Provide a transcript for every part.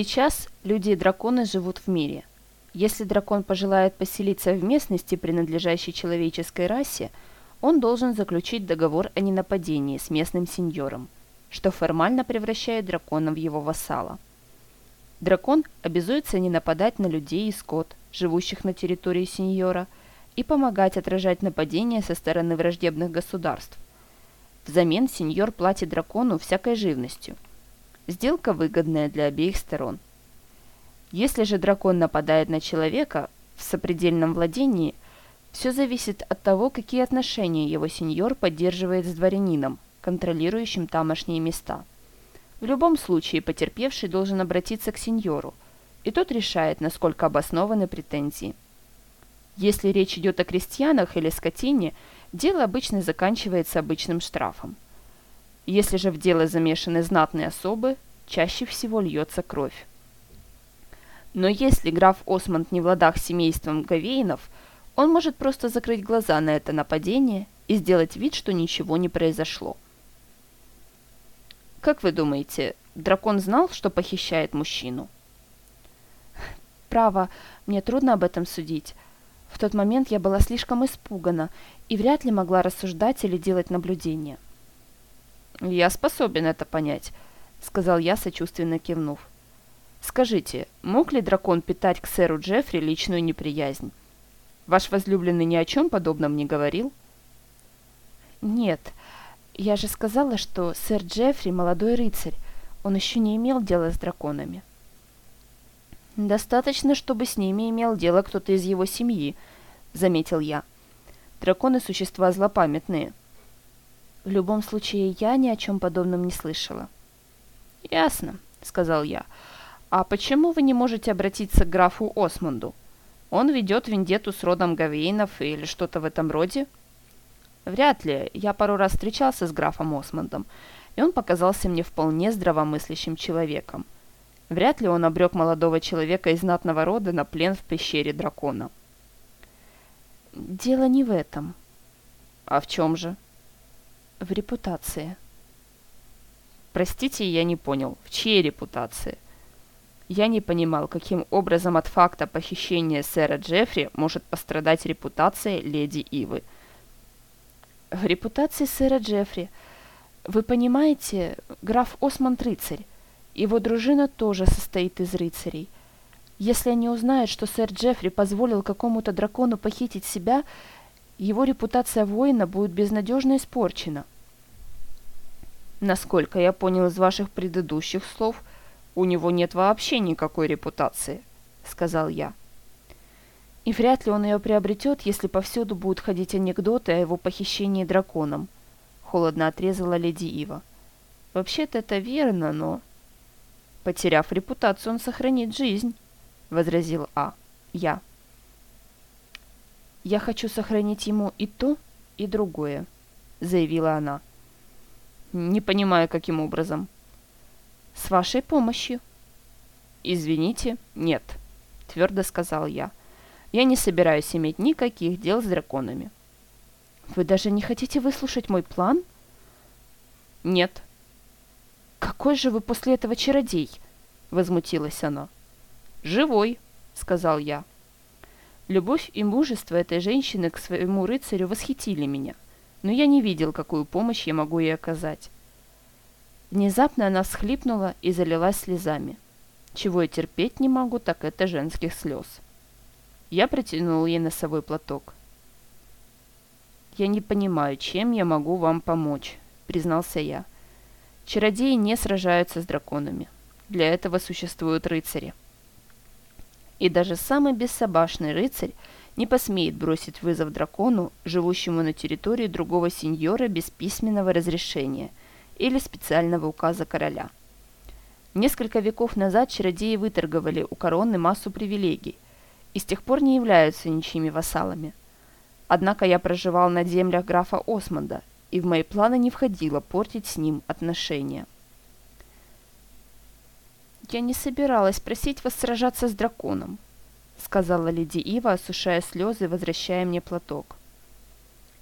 Сейчас люди и драконы живут в мире. Если дракон пожелает поселиться в местности, принадлежащей человеческой расе, он должен заключить договор о ненападении с местным сеньором, что формально превращает дракона в его вассала. Дракон обязуется не нападать на людей и скот, живущих на территории сеньора, и помогать отражать нападения со стороны враждебных государств. Взамен сеньор платит дракону всякой живностью. Сделка выгодная для обеих сторон. Если же дракон нападает на человека в сопредельном владении, все зависит от того, какие отношения его сеньор поддерживает с дворянином, контролирующим тамошние места. В любом случае потерпевший должен обратиться к сеньору, и тот решает, насколько обоснованы претензии. Если речь идет о крестьянах или скотине, дело обычно заканчивается обычным штрафом. Если же в дело замешаны знатные особы, чаще всего льется кровь. Но если граф Осмонд не в ладах с семейством Гавейнов, он может просто закрыть глаза на это нападение и сделать вид, что ничего не произошло. Как вы думаете, дракон знал, что похищает мужчину? Право, мне трудно об этом судить. В тот момент я была слишком испугана и вряд ли могла рассуждать или делать наблюдения. «Я способен это понять», — сказал я, сочувственно кивнув. «Скажите, мог ли дракон питать к сэру Джеффри личную неприязнь? Ваш возлюбленный ни о чем подобном не говорил?» «Нет, я же сказала, что сэр Джеффри молодой рыцарь, он еще не имел дела с драконами». «Достаточно, чтобы с ними имел дело кто-то из его семьи», — заметил я. «Драконы — существа злопамятные». В любом случае, я ни о чем подобном не слышала. «Ясно», — сказал я. «А почему вы не можете обратиться к графу Осмонду? Он ведет вендету с родом Гавейнов или что-то в этом роде?» «Вряд ли. Я пару раз встречался с графом Осмондом, и он показался мне вполне здравомыслящим человеком. Вряд ли он обрек молодого человека из знатного рода на плен в пещере дракона. Дело не в этом. А в чем же? В репутации. Простите, я не понял. В чьей репутации? Я не понимал, каким образом от факта похищения сэра Джеффри может пострадать репутация леди Ивы. В репутации сэра Джеффри. Вы понимаете, граф Осмонд рыцарь. Его дружина тоже состоит из рыцарей. Если они узнают, что сэр Джеффри позволил какому-то дракону похитить себя, его репутация воина будет безнадежно испорчена. Насколько я понял из ваших предыдущих слов, у него нет вообще никакой репутации, сказал я. И вряд ли он ее приобретет, если повсюду будут ходить анекдоты о его похищении драконом, холодно отрезала леди Ива. Вообще-то это верно, но... Потеряв репутацию, он сохранит жизнь, возразил А. Я. Я хочу сохранить ему и то, и другое, заявила она. Не понимаю, каким образом. С вашей помощью. Извините, нет, твердо сказал я. Я не собираюсь иметь никаких дел с драконами. Вы даже не хотите выслушать мой план? Нет, «Какой же вы после этого чародей?» — возмутилась она. «Живой», — сказал я. Любовь и мужество этой женщины к своему рыцарю восхитили меня, но я не видел, какую помощь я могу ей оказать. Внезапно она всхлипнула и залилась слезами. Чего я терпеть не могу, так это женских слез. Я протянул ей носовой платок. «Я не понимаю, чем я могу вам помочь», — признался я. — Чародеи не сражаются с драконами. Для этого существуют рыцари. И даже самый бессобашный рыцарь не посмеет бросить вызов дракону, живущему на территории другого сеньора без письменного разрешения или специального указа короля. Несколько веков назад чародеи выторговали у короны массу привилегий и с тех пор не являются ничьими вассалами. Однако я проживал на землях графа Осмонда и в мои планы не входило портить с ним отношения. «Я не собиралась просить вас сражаться с драконом», — сказала леди Ива, осушая слезы и возвращая мне платок.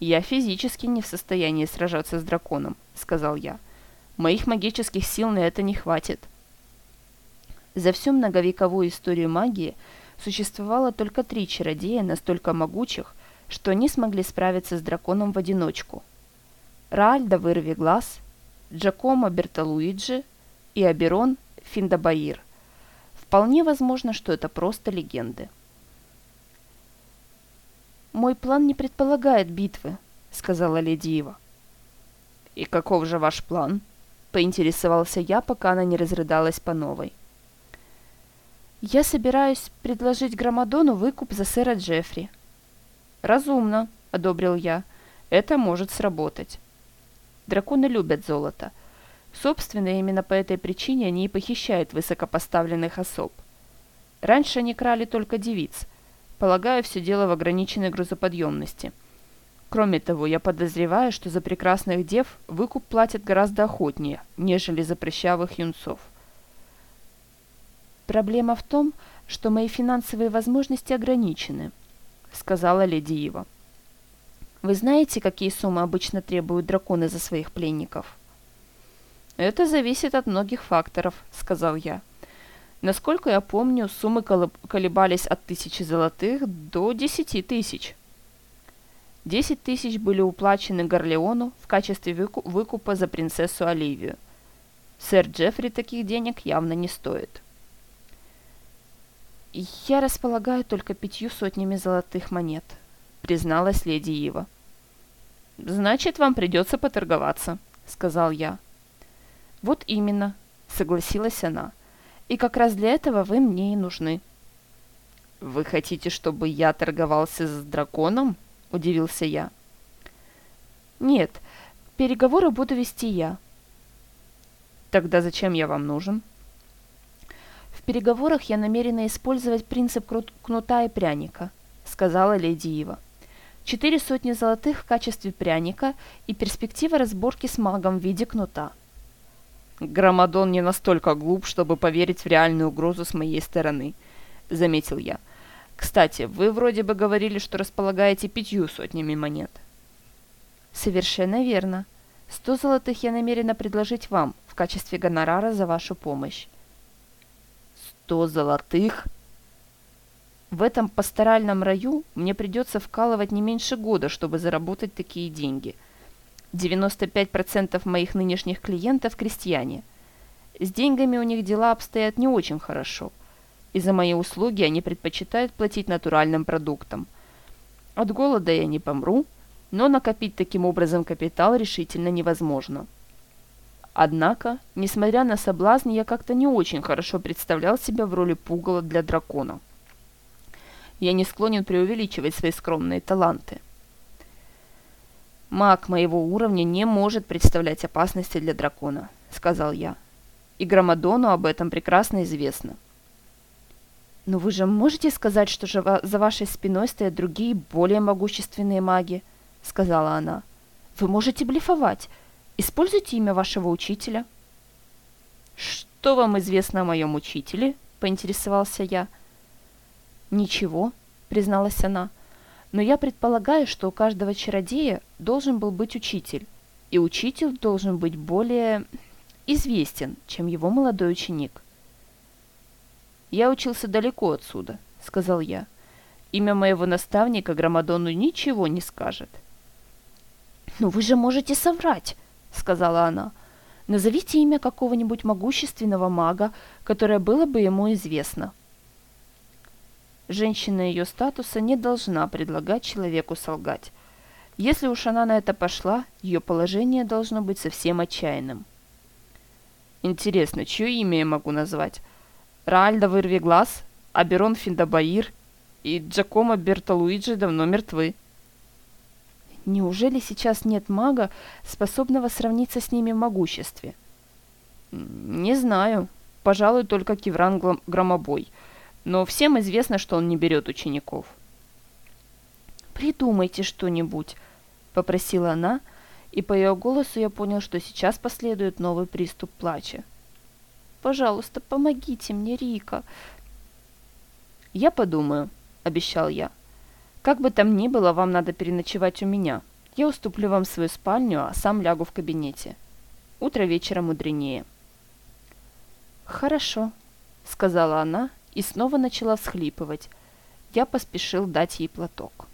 «Я физически не в состоянии сражаться с драконом», — сказал я. «Моих магических сил на это не хватит». За всю многовековую историю магии существовало только три чародея, настолько могучих, что они смогли справиться с драконом в одиночку. Раальда Вырви Глаз, Джакомо Бертолуиджи и Аберон Финдабаир. Вполне возможно, что это просто легенды. «Мой план не предполагает битвы», — сказала леди Ива. «И каков же ваш план?» — поинтересовался я, пока она не разрыдалась по новой. «Я собираюсь предложить Громадону выкуп за сэра Джеффри». «Разумно», — одобрил я. «Это может сработать». Драконы любят золото. Собственно, именно по этой причине они и похищают высокопоставленных особ. Раньше они крали только девиц — Полагаю, все дело в ограниченной грузоподъемности. Кроме того, я подозреваю, что за прекрасных дев выкуп платят гораздо охотнее, нежели за прыщавых юнцов. «Проблема в том, что мои финансовые возможности ограничены», — сказала леди Ива. «Вы знаете, какие суммы обычно требуют драконы за своих пленников?» «Это зависит от многих факторов», — сказал я. Насколько я помню, суммы колебались от тысячи золотых до десяти тысяч. Десять тысяч были уплачены Горлеону в качестве выкупа за принцессу Оливию. Сэр Джеффри таких денег явно не стоит. «Я располагаю только пятью сотнями золотых монет», — призналась леди Ива. «Значит, вам придется поторговаться», — сказал я. «Вот именно», — согласилась она. — и как раз для этого вы мне и нужны». «Вы хотите, чтобы я торговался с драконом?» – удивился я. «Нет, переговоры буду вести я». «Тогда зачем я вам нужен?» «В переговорах я намерена использовать принцип кнута и пряника», – сказала леди Ива. «Четыре сотни золотых в качестве пряника и перспектива разборки с магом в виде кнута». Громадон не настолько глуп, чтобы поверить в реальную угрозу с моей стороны, заметил я. Кстати, вы вроде бы говорили, что располагаете пятью сотнями монет. Совершенно верно. Сто золотых я намерена предложить вам в качестве гонорара за вашу помощь. Сто золотых? В этом пасторальном раю мне придется вкалывать не меньше года, чтобы заработать такие деньги – 95% моих нынешних клиентов – крестьяне. С деньгами у них дела обстоят не очень хорошо. И за мои услуги они предпочитают платить натуральным продуктом. От голода я не помру, но накопить таким образом капитал решительно невозможно. Однако, несмотря на соблазн, я как-то не очень хорошо представлял себя в роли пугала для дракона. Я не склонен преувеличивать свои скромные таланты. «Маг моего уровня не может представлять опасности для дракона», — сказал я. «И Громадону об этом прекрасно известно». «Но вы же можете сказать, что же за вашей спиной стоят другие, более могущественные маги?» — сказала она. «Вы можете блефовать. Используйте имя вашего учителя». «Что вам известно о моем учителе?» — поинтересовался я. «Ничего», — призналась она. Но я предполагаю, что у каждого чародея должен был быть учитель, и учитель должен быть более известен, чем его молодой ученик. «Я учился далеко отсюда», — сказал я. «Имя моего наставника Громадону ничего не скажет». «Но вы же можете соврать», — сказала она. «Назовите имя какого-нибудь могущественного мага, которое было бы ему известно». Женщина ее статуса не должна предлагать человеку солгать. Если уж она на это пошла, ее положение должно быть совсем отчаянным. Интересно, чье имя я могу назвать? Раальда Вырви Глаз, Аберон Финдабаир и Джакомо Бертолуиджи давно мертвы. Неужели сейчас нет мага, способного сравниться с ними в могуществе? Не знаю. Пожалуй, только Кивран Громобой – но всем известно, что он не берет учеников. «Придумайте что-нибудь», — попросила она, и по ее голосу я понял, что сейчас последует новый приступ плача. «Пожалуйста, помогите мне, Рика». «Я подумаю», — обещал я. «Как бы там ни было, вам надо переночевать у меня. Я уступлю вам свою спальню, а сам лягу в кабинете. Утро вечера мудренее». «Хорошо», сказала она и снова начала всхлипывать. Я поспешил дать ей платок.